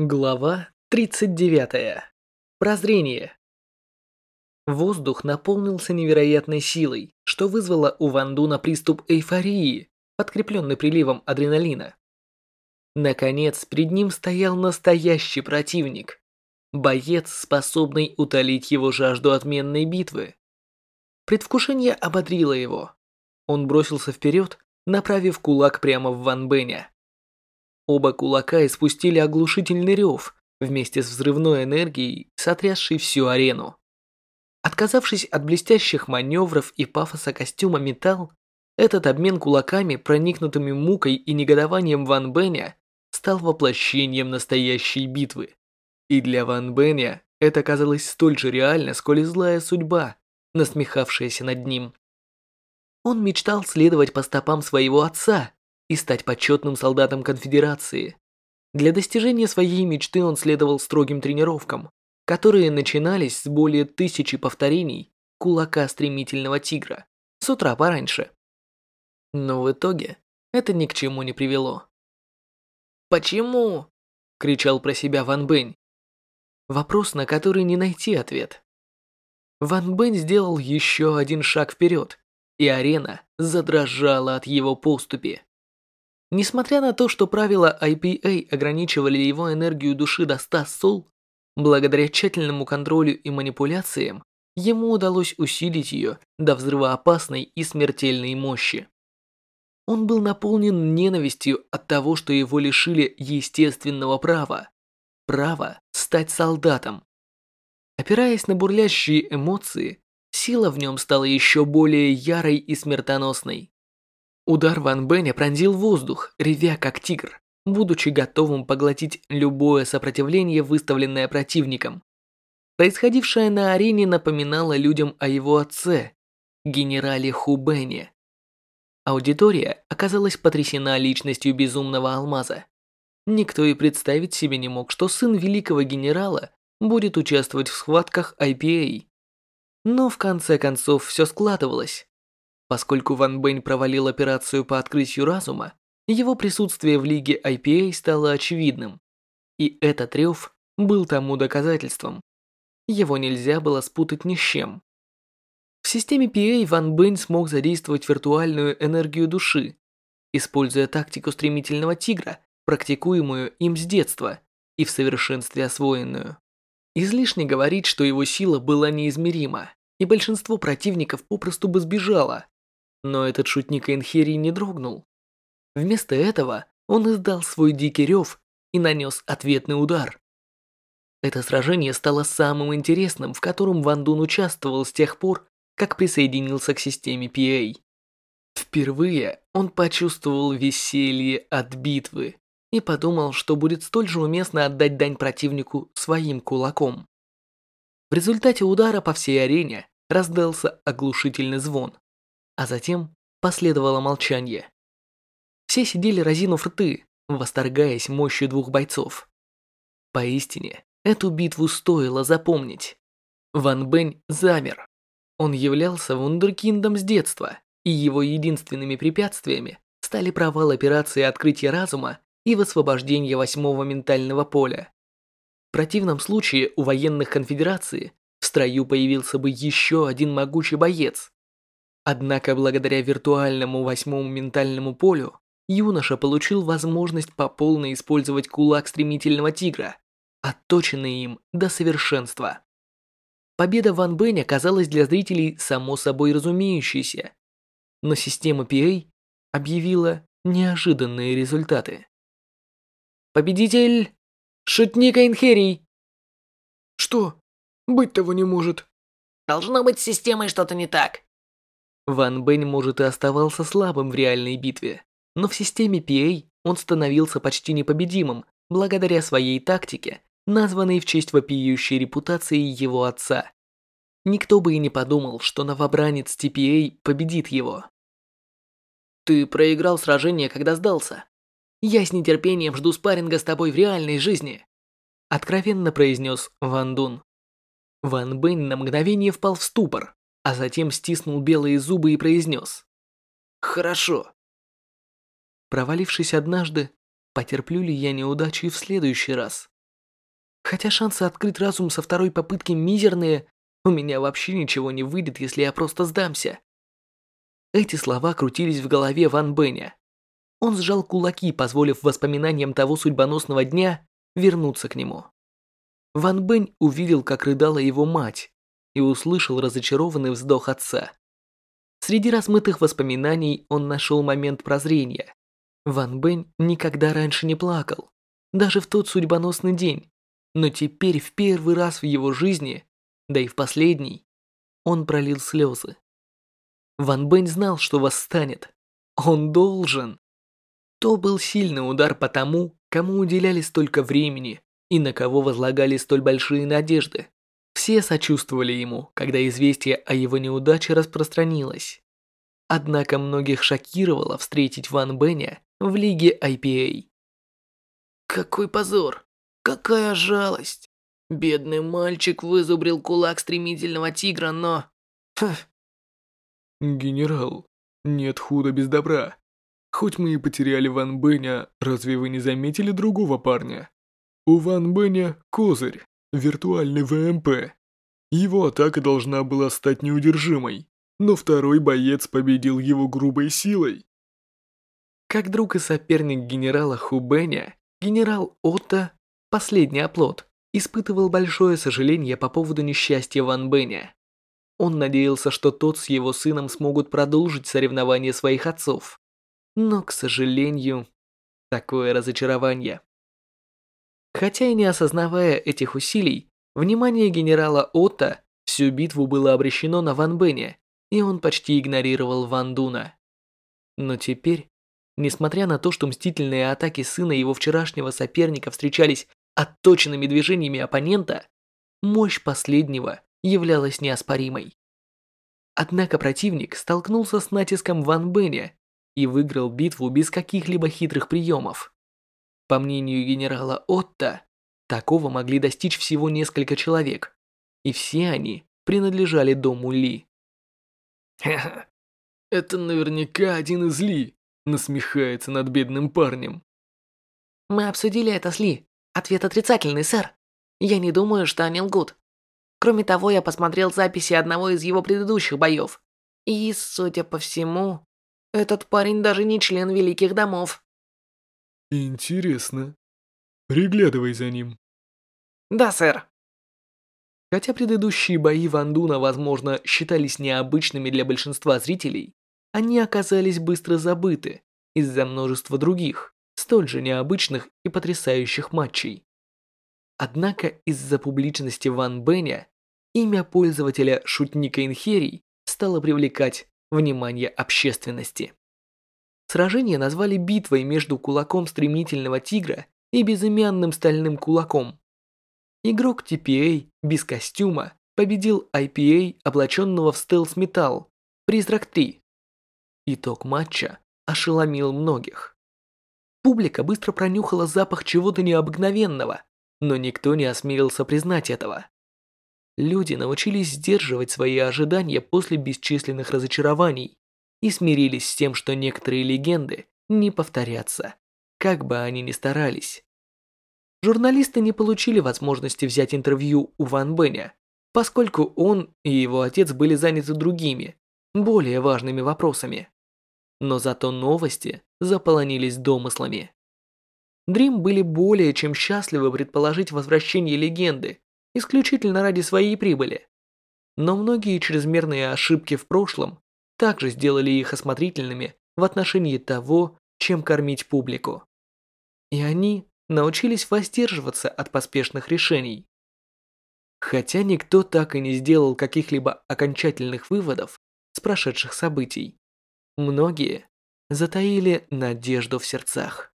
Глава 39. Прозрение. Воздух наполнился невероятной силой, что вызвало у Ван Дуна приступ эйфории, подкрепленный приливом адреналина. Наконец, перед ним стоял настоящий противник. Боец, способный утолить его жажду отменной битвы. Предвкушение ободрило его. Он бросился вперед, направив кулак прямо в Ван Бэня. Оба кулака испустили оглушительный рев вместе с взрывной энергией, сотрясшей всю арену. Отказавшись от блестящих маневров и пафоса костюма металл, этот обмен кулаками, проникнутыми мукой и негодованием Ван Бэня, стал воплощением настоящей битвы. И для Ван Бэня это казалось столь же реально, сколь и злая судьба, насмехавшаяся над ним. Он мечтал следовать по стопам своего отца и стать почетным солдатом конфедерации. Для достижения своей мечты он следовал строгим тренировкам, которые начинались с более тысячи повторений кулака стремительного тигра с утра пораньше. Но в итоге это ни к чему не привело. «Почему?» – кричал про себя Ван Бэнь. Вопрос, на который не найти ответ. Ван Бэнь сделал еще один шаг вперед, и арена задрожала от его поступи. Несмотря на то, что правила IPA ограничивали его энергию души до 100 сол, благодаря тщательному контролю и манипуляциям, ему удалось усилить ее до взрывоопасной и смертельной мощи. Он был наполнен ненавистью от того, что его лишили естественного права. Права стать солдатом. Опираясь на бурлящие эмоции, сила в нем стала еще более ярой и смертоносной. Удар Ван Бэня пронзил воздух, ревя как тигр, будучи готовым поглотить любое сопротивление, выставленное противником. Происходившее на арене напоминало людям о его отце, генерале Хубэне. Аудитория оказалась потрясена личностью безумного алмаза. Никто и представить себе не мог, что сын великого генерала будет участвовать в схватках IPA. Но в конце концов все складывалось. Поскольку Ван Бэнь провалил операцию по открытию разума, его присутствие в лиге IPA стало очевидным. И этот рев был тому доказательством. Его нельзя было спутать ни с чем. В системе PA Ван Бэнь смог задействовать виртуальную энергию души, используя тактику стремительного тигра, практикуемую им с детства и в совершенстве освоенную. Излишне говорить, что его сила была неизмерима, и большинство противников попросту бы сбежало, но этот шутник Энхери не дрогнул. Вместо этого он издал свой дикий рев и нанес ответный удар. Это сражение стало самым интересным, в котором Ван Дун участвовал с тех пор, как присоединился к системе PA. Впервые он почувствовал веселье от битвы и подумал, что будет столь же уместно отдать дань противнику своим кулаком. В результате удара по всей арене раздался оглушительный звон а затем последовало молчание. Все сидели разинув рты, восторгаясь мощью двух бойцов. Поистине, эту битву стоило запомнить. Ван Бэнь замер. Он являлся вундеркиндом с детства, и его единственными препятствиями стали провал операции открытия разума и высвобождение восьмого ментального поля. В противном случае у военных конфедерации в строю появился бы еще один могучий боец, Однако благодаря виртуальному восьмому ментальному полю, юноша получил возможность по полной использовать кулак стремительного тигра, отточенный им до совершенства. Победа Ван Бэня казалась для зрителей само собой разумеющейся, но система PA объявила неожиданные результаты. Победитель Шутник Эйнхерий. Что? Быть того не может. Должно быть с системой что-то не так. Ван Бэнь, может, и оставался слабым в реальной битве, но в системе PA он становился почти непобедимым благодаря своей тактике, названной в честь вопиющей репутации его отца. Никто бы и не подумал, что новобранец TPA победит его. Ты проиграл сражение, когда сдался. Я с нетерпением жду спарринга с тобой в реальной жизни. Откровенно произнес Ван Дун. Ван Бэнь на мгновение впал в ступор, а затем стиснул белые зубы и произнес. «Хорошо». Провалившись однажды, потерплю ли я неудачу и в следующий раз? Хотя шансы открыть разум со второй попытки мизерные, у меня вообще ничего не выйдет, если я просто сдамся. Эти слова крутились в голове Ван Бэня. Он сжал кулаки, позволив воспоминаниям того судьбоносного дня вернуться к нему. Ван Бэнь увидел, как рыдала его мать, и услышал разочарованный вздох отца. Среди размытых воспоминаний он нашел момент прозрения. Ван Бэнь никогда раньше не плакал, даже в тот судьбоносный день, но теперь в первый раз в его жизни, да и в последний, он пролил слезы. Ван Бэнь знал, что восстанет. Он должен. То был сильный удар по тому, кому уделяли столько времени и на кого возлагали столь большие надежды. Все сочувствовали ему, когда известие о его неудаче распространилось. Однако многих шокировало встретить Ван Бэня в лиге IPA. Какой позор! Какая жалость! Бедный мальчик вызубрил кулак стремительного тигра, но... Фух. Генерал, нет худа без добра. Хоть мы и потеряли Ван Бэня, разве вы не заметили другого парня? У Ван Бэня козырь, виртуальный ВМП. Его атака должна была стать неудержимой, но второй боец победил его грубой силой. Как друг и соперник генерала Хубэня, генерал Отто, последний оплот, испытывал большое сожаление по поводу несчастья Ван Бэня. Он надеялся, что тот с его сыном смогут продолжить соревнования своих отцов. Но, к сожалению, такое разочарование. Хотя и не осознавая этих усилий, внимание генерала Отто всю битву было обращено на Ван Бэня, и он почти игнорировал Ван Дуна. Но теперь, несмотря на то, что мстительные атаки сына его вчерашнего соперника встречались отточенными движениями оппонента, мощь последнего являлась неоспоримой. Однако противник столкнулся с натиском Ван Бэня и выиграл битву без каких-либо хитрых приемов. По мнению генерала Отто, такого могли достичь всего несколько человек, и все они принадлежали дому Ли. Ха-ха, это наверняка один из Ли, насмехается над бедным парнем. Мы обсудили это с Ли. Ответ отрицательный, сэр. Я не думаю, что они лгут. Кроме того, я посмотрел записи одного из его предыдущих боев. И, судя по всему, этот парень даже не член Великих Домов. Интересно. Приглядывай за ним. Да, сэр. Хотя предыдущие бои Ван Дуна, возможно, считались необычными для большинства зрителей, они оказались быстро забыты из-за множества других, столь же необычных и потрясающих матчей. Однако из-за публичности Ван Бэня имя пользователя шутника Инхерий стало привлекать внимание общественности. Сражение назвали битвой между кулаком стремительного тигра и безымянным стальным кулаком. Игрок TPA без костюма победил IPA, облаченного в стелс-металл, Призрак 3. Итог матча ошеломил многих. Публика быстро пронюхала запах чего-то необыкновенного, но никто не осмелился признать этого. Люди научились сдерживать свои ожидания после бесчисленных разочарований и смирились с тем, что некоторые легенды не повторятся, как бы они ни старались. Журналисты не получили возможности взять интервью у Ван Бэня, поскольку он и его отец были заняты другими, более важными вопросами. Но зато новости заполонились домыслами. Дрим были более чем счастливы предположить возвращение легенды, исключительно ради своей прибыли. Но многие чрезмерные ошибки в прошлом также сделали их осмотрительными в отношении того, чем кормить публику. И они научились воздерживаться от поспешных решений. Хотя никто так и не сделал каких-либо окончательных выводов с прошедших событий, многие затаили надежду в сердцах.